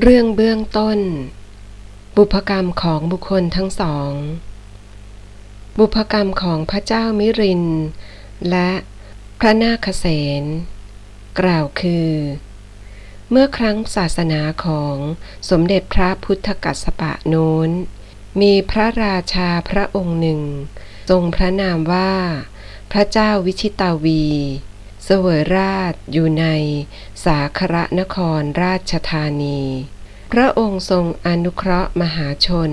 เรื่องเบื้องต้น บุพกรรมของบุคคลทั้งสอง บุพกรรมของพระเจ้ามิริน และพระนาคเษนกล่าวคือ เมื่อครั้งศาสนาของสมเด็จพระพุทธกัสสปะโน้น มีพระราชาพระองค์หนึ่ง ทรงพระนามว่า พระเจ้าวิชิตาวี เสวยราชอยู่ในสาครนครราชธานี พระองค์ทรงอนุเคราะห์มหาชน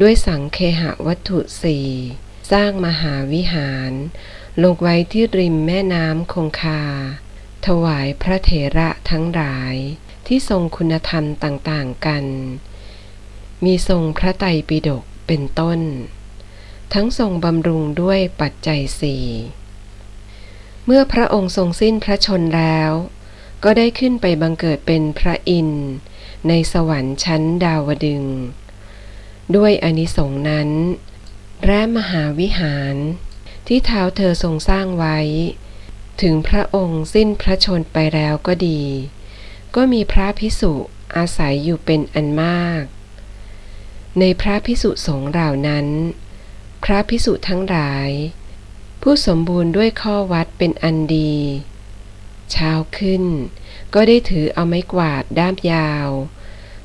ด้วยสังเคหวัตถุสี่สร้างมหาวิหาร ลงไว้ที่ริมแม่น้ำคงคา ถวายพระเถระทั้งหลายที่ทรงคุณธรรมต่างๆกัน มีทรงพระไตรปิฎกเป็นต้น ทั้งทรงบำรุงด้วยปัจจัยสี่ เมื่อพระองค์ทรงสิ้นพระชนแล้ว ก็ได้ขึ้นไปบังเกิดเป็นพระอินทร์ในสวรรค์ชั้นดาวดึง ด้วยอนิสงส์นั้นและมหาวิหาร ที่เท้าเธอทรงสร้างไว้ ถึงพระองค์สิ้นพระชนไปแล้วก็ดี ก็มีพระพิสุอาศัยอยู่เป็นอันมาก ในพระพิสุสงฆ์เหล่านั้น พระพิสุทั้งหลาย ผู้สมบูรณ์ด้วยข้อวัดเป็นอันดี เช้าขึ้น ก็ได้ถือเอาไม้กวาดด้ามยาว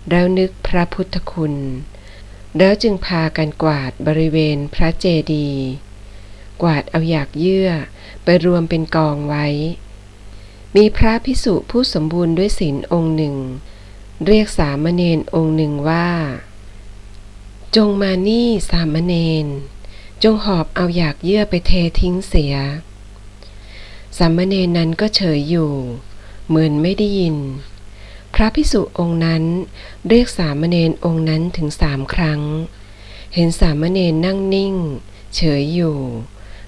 แล้วนึกพระพุทธคุณ แล้วจึงพากันกวาดบริเวณพระเจดีย์กวาดเอาอยากเยื่อไปรวมเป็นกองไว้ มีพระพิสุผู้สมบูรณ์ด้วยศีลองค์หนึ่ง เรียกสามเณรองค์หนึ่งว่า จงมานี่สามเณร จงหอบเอาอยากเยื่อไปเททิ้งเสียสามเณรนั้นก็เฉยอยู่ เหมือนไม่ได้ยิน พระพิสุองค์นั้นเรียกสามเณรองค์นั้นถึงสามครั้ง เห็นสามเณรนั่งนิ่ง เฉยอยู่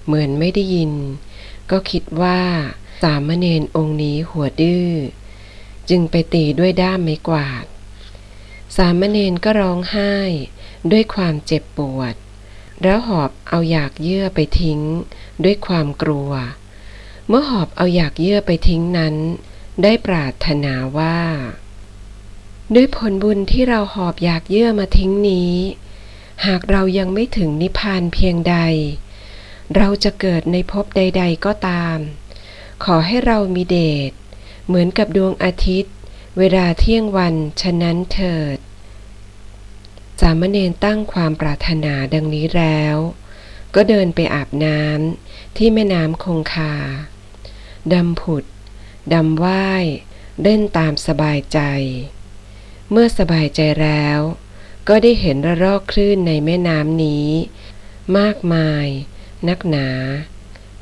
เหมือนไม่ได้ยิน ก็คิดว่าสามเณรองค์นี้หัวดื้อจึงไปตีด้วยด้ามไม้กวาด สามเณรก็ร้องไห้ด้วยความเจ็บปวด แล้วหอบเอาอยากเยื่อไปทิ้ง ด้วยความกลัว เมื่อหอบเอาอยากเยื่อไปทิ้งนั้น ได้ปรารถนาว่า ด้วยผลบุญที่เราหอบอยากเยื่อมาทิ้งนี้ หากเรายังไม่ถึงนิพพานเพียงใด เราจะเกิดในภพใด ๆ ก็ตาม ขอให้เรามีเดชเหมือนกับดวงอาทิตย์ เวลาเที่ยงวันฉะนั้นเถิด สามเณรตั้งความปรารถนาดังนี้แล้ว ก็เดินไปอาบน้ำที่แม่น้ำคงคาดำผุดดำว่ายเล่นตามสบายใจ เมื่อสบายใจแล้ว ก็ได้เห็นระลอกคลื่นในแม่น้ำนี้ มากมาย นักหนา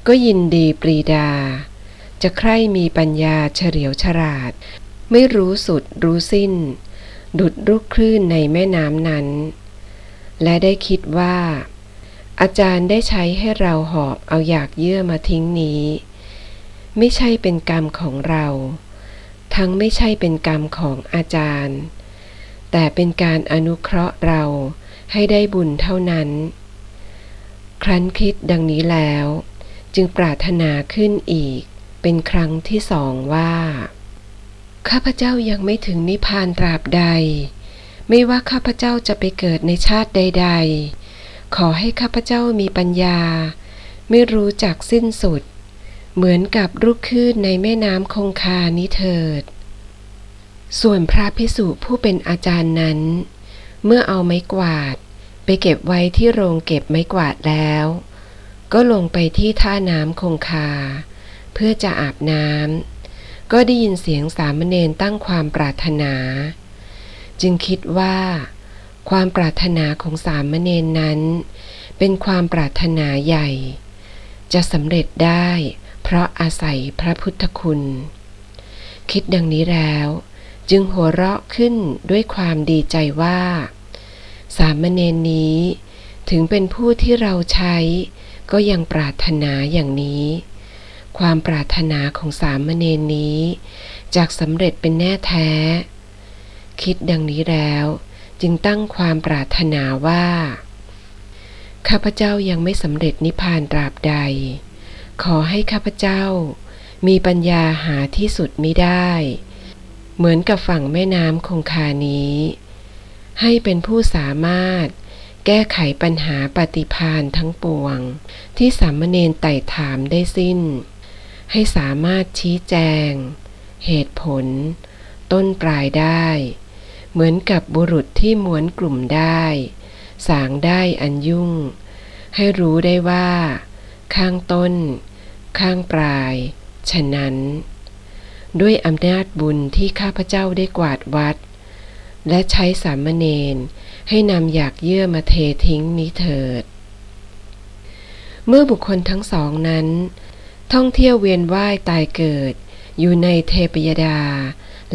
ก็ยินดีปรีดา จะใคร่มีปัญญาเฉลียวฉลาด ไม่รู้สุดรู้สิ้น ดุดลูกคลื่นในแม่น้ำนั้น และได้คิดว่า อาจารย์ได้ใช้ให้เราหอบเอาอยากเยื่อมาทิ้งนี้ ไม่ใช่เป็นกรรมของเรา ทั้งไม่ใช่เป็นกรรมของอาจารย์ แต่เป็นการอนุเคราะห์เราให้ได้บุญเท่านั้น ครั้นคิดดังนี้แล้ว จึงปรารถนาขึ้นอีกเป็นครั้งที่สองว่า ข้าพเจ้ายังไม่ถึงนิพพานตราบใด ไม่ว่าข้าพเจ้าจะไปเกิดในชาติใด ๆ ขอให้ข้าพเจ้ามีปัญญา ไม่รู้จักสิ้นสุด เหมือนกับลูกคลื่นในแม่น้ำคงคานี้เถิด ส่วนพระพิสุผู้เป็นอาจารย์นั้น เมื่อเอาไม้กวาด ไปเก็บไว้ที่โรงเก็บไม้กวาดแล้ว ก็ลงไปที่ท่าน้ำคงคา เพื่อจะอาบน้ำ ก็ได้ยินเสียงสามเณรตั้งความปรารถนา จึงคิดว่า ความปรารถนาของสามเณรนั้น เป็นความปรารถนาใหญ่ จะสำเร็จได้เพราะอาศัยพระพุทธคุณ คิดดังนี้แล้ว จึงหัวเราะขึ้นด้วยความดีใจว่า สามเณรนี้ถึงเป็นผู้ที่เราใช้ก็ยังปรารถนาอย่างนี้ ความปรารถนาของสามเณรนี้ จากสำเร็จเป็นแน่แท้ คิดดังนี้แล้วจึงตั้งความปรารถนาว่า ข้าพเจ้ายังไม่สำเร็จนิพพานตราบใด ขอให้ข้าพเจ้ามีปัญญาหาที่สุดไม่ได้ เหมือนกับฝั่งแม่น้ำคงคานี้ ให้เป็นผู้สามารถแก้ไขปัญหาปฏิพานทั้งปวง ที่สามเณรไต่ถามได้สิ้น ให้สามารถชี้แจง เหตุผล ต้นปลายได้ เหมือนกับบุรุษที่ม้วนกลุ่มได้ สางได้อันยุ่ง ให้รู้ได้ว่า ข้างต้น ข้างปลาย ฉะนั้น ด้วยอำนาจบุญที่ข้าพเจ้าได้กวาดวัด และใช้สามเณรให้นำอยากเยื่อมาเททิ้งนี้เถิดเมื่อบุคคลทั้งสองนั้น ท่องเที่ยวเวียนว่ายตายเกิด อยู่ในเทพยดา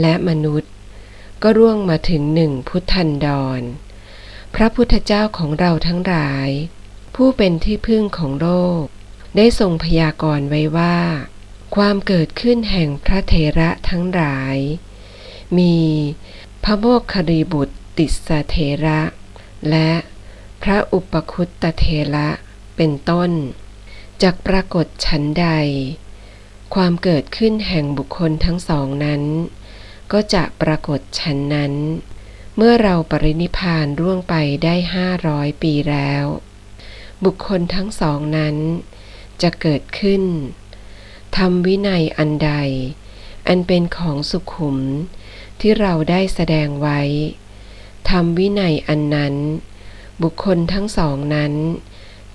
และมนุษย์ ก็ร่วงมาถึงหนึ่งพุทธันดร พระพุทธเจ้าของเราทั้งหลาย ผู้เป็นที่พึ่งของโลก ได้ทรงพยากรณ์ไว้ว่า ความเกิดขึ้นแห่งพระเถระทั้งหลาย มีพระโมคครีบุตรติสเถระ และพระอุปคุตตเถระเป็นต้น จากปรากฏฉันใด ความเกิดขึ้นแห่งบุคคลทั้งสองนั้น ก็จะปรากฏฉันนั้น เมื่อเราปรินิพานร่วงไปได้ห้าร้อยปีแล้ว บุคคลทั้งสองนั้น จะเกิดขึ้นทำวินัยอันใด อันเป็นของสุขุมที่เราได้แสดงไว้ทำวินัยอันนั้น บุคคลทั้งสองนั้น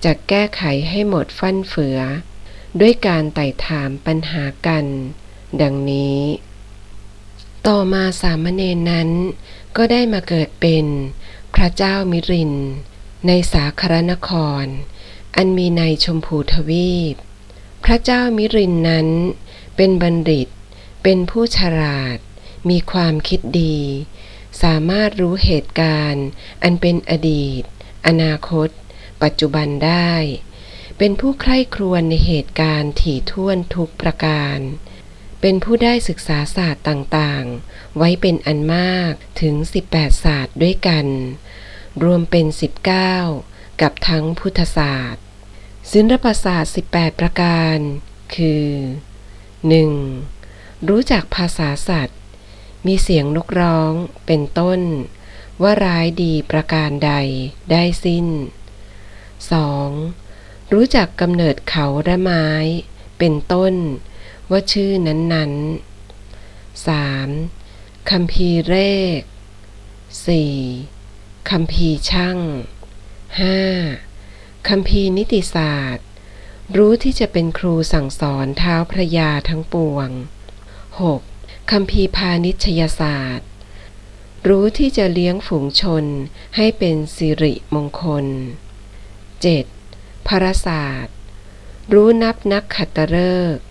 จะแก้ไขให้หมดฟั่นเฟือ ด้วยการไต่ถามปัญหากัน ดังนี้ ต่อมาสามเณรนั้น ก็ได้มาเกิดเป็นพระเจ้ามิริน ในสาครนคร อันมีในชมพูทวีป พระเจ้ามิรินนั้น เป็นบัณฑิต เป็นผู้ฉลาด มีความคิดดี สามารถรู้เหตุการณ์ อันเป็นอดีต อนาคต ปัจจุบันได้ เป็นผู้ใคร่ครวญในเหตุการณ์ถี่ถ้วนทุกประการ เป็นผู้ได้ศึกษาศาสตร์ต่างๆ ไว้เป็นอันมากถึง 18 ศาสตร์ด้วยกัน รวมเป็น 19 กับทั้งพุทธศาสตร์ศิลปศาสตร์ 18 ประการ คือ 1. รู้จักภาษาสัตว์ มีเสียงนกร้อง เป็นต้น ว่าร้ายดีประการใดได้สิ้น 2. รู้จักกำเนิดเขาและไม้ เป็นต้น ว่าชื่อนั้นๆ 3. คำพีเลข 4. คำพีช่าง 5. คำพีนิติศาสตร์ รู้ที่จะเป็นครูสั่งสอนเท้าพระยาทั้งปวง 6. คำพีพาณิชยศาสตร์ รู้ที่จะเลี้ยงฝูงชนให้เป็นสิริมงคล 7. พรศาสตร์ รู้นับนักขัตฤกษ์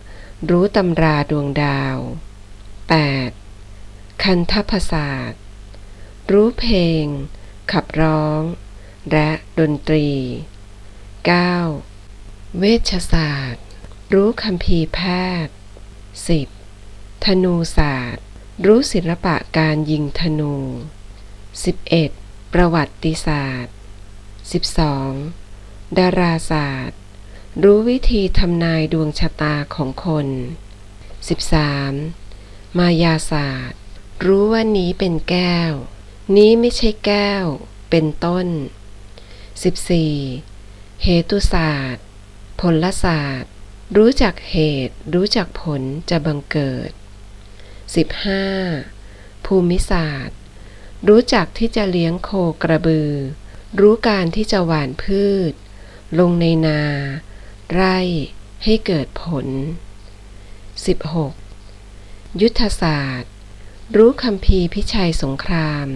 รู้ตำราดวงดาว 8. คันทพศาสตร์ รู้เพลง ขับร้อง และดนตรี 9. เวชศาสตร์ รู้คำพีแพทย์ 10. ธนูศาสตร์ รู้ศิลปะการยิงธนู 11. ประวัติศาสตร์ 12. ดาราศาสตร์ รู้วิธีทำนายดวงชะตาของคน 13. มายาศาสตร์ รู้ว่านี้เป็นแก้ว นี้ไม่ใช่แก้ว เป็นต้น 14. เหตุศาสตร์ ผลศาสตร์ รู้จักเหตุ รู้จักผลจะบังเกิด 15. ภูมิศาสตร์ รู้จักที่จะเลี้ยงโคกระบือ รู้การที่จะหว่านพืช ลงในนา ไร่ให้เกิดผล 16. ยุทธศาสตร์ รู้คำพีพิชัยสงคราม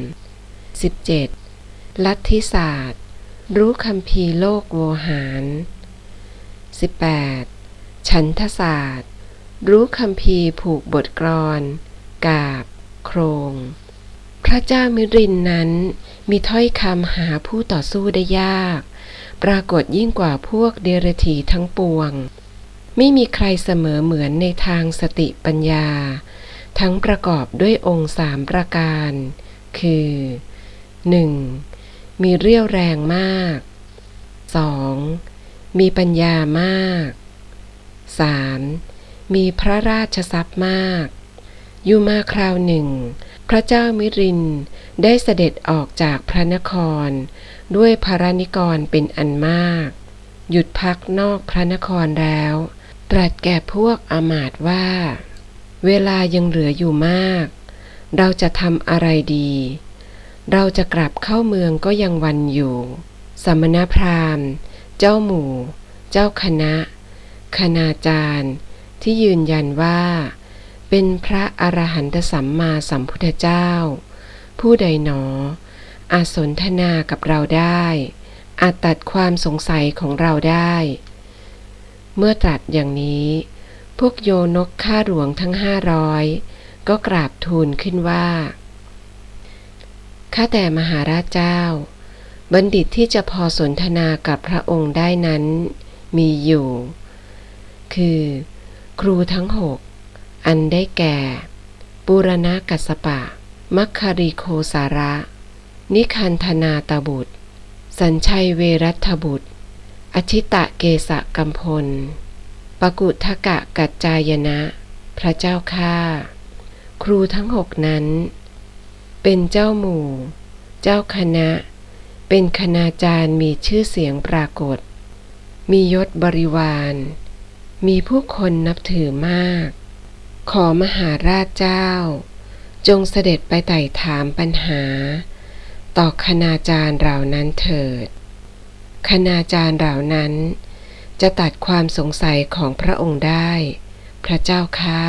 17. ลัทธิศาสตร์ รู้คำพีโลกโวหาร 18. ฉันทศาสตร์ รู้คำพีผูกบทกรอนกาบ โครง พระเจ้ามิรินนั้นมีถ้อยคำหาผู้ต่อสู้ได้ยาก ปรากฏยิ่งกว่าพวกเดรธีทั้งปวง ไม่มีใครเสมอเหมือนในทางสติปัญญา ทั้งประกอบด้วยองค์สามประการ คือ 1. มีเรี่ยวแรงมาก 2. มีปัญญามาก 3. มีพระราชทรัพย์มากอยู่มาคราวหนึ่ง พระเจ้ามิรินได้เสด็จออกจากพระนคร ด้วยพระนิกรเป็นอันมาก หยุดพักนอกพระนครแล้ว ตรัสแก่พวกอามาตว่า เวลายังเหลืออยู่มาก เราจะทำอะไรดี เราจะกลับเข้าเมืองก็ยังวันอยู่สมณพราหมณ์ เจ้าหมู่ เจ้าคณะ คณาจารย์ ที่ยืนยันว่า เป็นพระอรหันตสัมมาสัมพุทธเจ้า ผู้ใดหนอ อาจสนทนากับเราได้ อาจตัดความสงสัยของเราได้ เมื่อตรัสอย่างนี้ พวกโยนกข้าหลวงทั้งห้าร้อยก็กราบทูลขึ้นว่าข้าแต่มหาราชเจ้า บัณฑิตที่จะพอสนทนากับพระองค์ได้นั้น มีอยู่ คือ ครูทั้งหก อันได้แก่ ปุรณกัสสปะ มัคคาริโคสาระ นิคันธนาตบุตร สัญชัยเวรัตบุตร อชิตะเกสะกัมพล ปกุทกะกัจจายนะ พระเจ้าข้าครูทั้งหกนั้น เป็นเจ้าหมู่ เจ้าคณะ เป็นคณาจารย์มีชื่อเสียงปรากฏ มียศบริวาร มีผู้คนนับถือมาก ขอมหาราชเจ้า จงเสด็จไปไต่ถามปัญหา ต่อคณาจารย์เหล่านั้นเถิด คณาจารย์เหล่านั้น จะตัดความสงสัยของพระองค์ได้ พระเจ้าข้า